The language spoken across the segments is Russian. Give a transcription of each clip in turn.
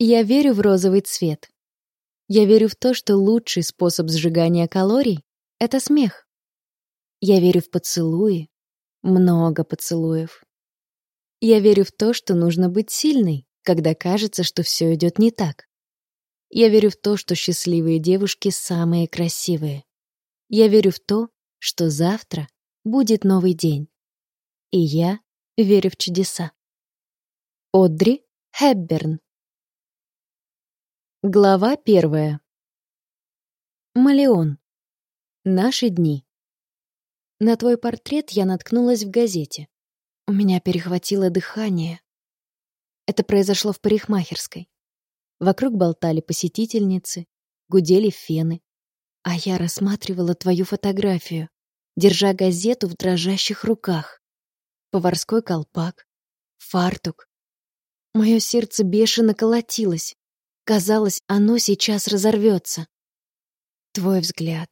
Я верю в розовый цвет. Я верю в то, что лучший способ сжигания калорий — это смех. Я верю в поцелуи. Много поцелуев. Я верю в то, что нужно быть сильной, когда кажется, что все идет не так. Я верю в то, что счастливые девушки самые красивые. Я верю в то, что завтра будет новый день. И я верю в чудеса. Одри Хепберн Глава первая. Малеон. Наши дни. На твой портрет я наткнулась в газете. У меня перехватило дыхание. Это произошло в парикмахерской. Вокруг болтали посетительницы, гудели фены. А я рассматривала твою фотографию, держа газету в дрожащих руках. Поварской колпак, фартук. Мое сердце бешено колотилось. Казалось, оно сейчас разорвется. Твой взгляд,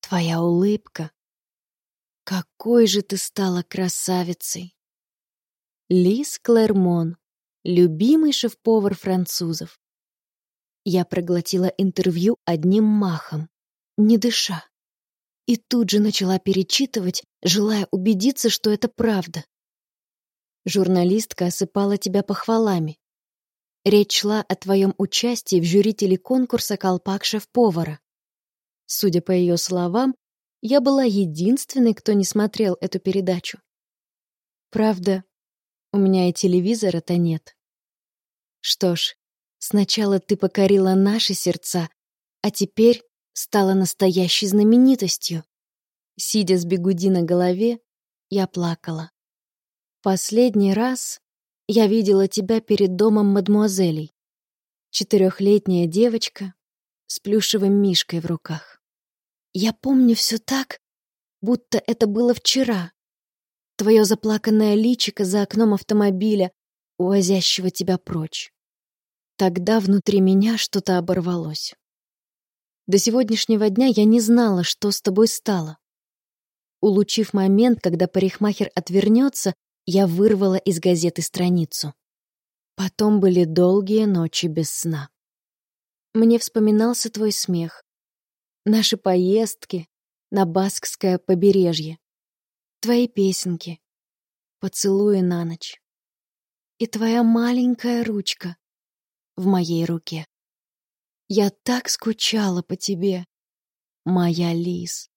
твоя улыбка. Какой же ты стала красавицей! Лиз Клермон, любимый шеф-повар французов. Я проглотила интервью одним махом, не дыша. И тут же начала перечитывать, желая убедиться, что это правда. Журналистка осыпала тебя похвалами. Речь шла о твоем участии в жюри телеконкурса «Колпак шеф-повара». Судя по ее словам, я была единственной, кто не смотрел эту передачу. Правда, у меня и телевизора-то нет. Что ж, сначала ты покорила наши сердца, а теперь стала настоящей знаменитостью. Сидя с бегуди на голове, я плакала. Последний раз я видела тебя перед домом мадмуазелей. Четырехлетняя девочка с плюшевым мишкой в руках. Я помню все так, будто это было вчера. Твое заплаканное личико за окном автомобиля, увозящего тебя прочь. Тогда внутри меня что-то оборвалось. До сегодняшнего дня я не знала, что с тобой стало. Улучив момент, когда парикмахер отвернется, я вырвала из газеты страницу. Потом были долгие ночи без сна. Мне вспоминался твой смех, наши поездки на Баскское побережье, твои песенки, поцелуи на ночь и твоя маленькая ручка в моей руке. Я так скучала по тебе, моя Лиз.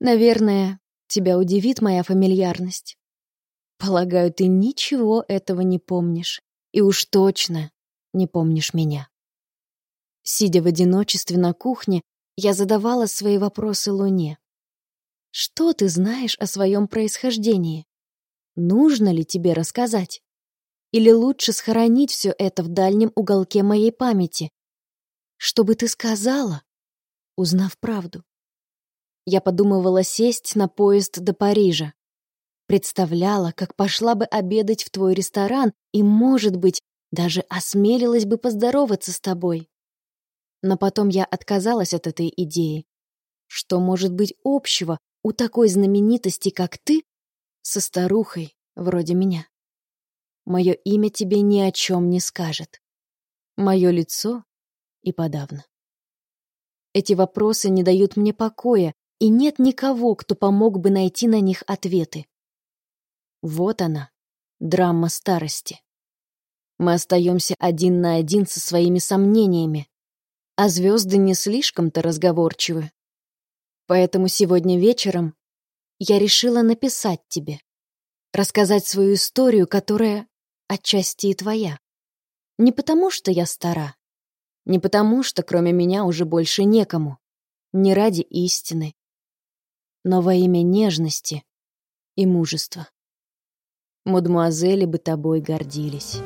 Наверное, тебя удивит моя фамильярность. Полагаю, ты ничего этого не помнишь. И уж точно не помнишь меня. Сидя в одиночестве на кухне, я задавала свои вопросы Луне. Что ты знаешь о своем происхождении? Нужно ли тебе рассказать? Или лучше схоронить все это в дальнем уголке моей памяти? Что бы ты сказала, узнав правду? Я подумывала сесть на поезд до Парижа. Представляла, как пошла бы обедать в твой ресторан и, может быть, даже осмелилась бы поздороваться с тобой. Но потом я отказалась от этой идеи. Что может быть общего у такой знаменитости, как ты, со старухой вроде меня? Мое имя тебе ни о чем не скажет. Мое лицо и подавно. Эти вопросы не дают мне покоя, и нет никого, кто помог бы найти на них ответы. Вот она, драма старости. Мы остаемся один на один со своими сомнениями, а звезды не слишком-то разговорчивы. Поэтому сегодня вечером я решила написать тебе, рассказать свою историю, которая отчасти и твоя. Не потому, что я стара, не потому, что кроме меня уже больше некому, не ради истины, но во имя нежности и мужества мадемуазели бы тобой гордились.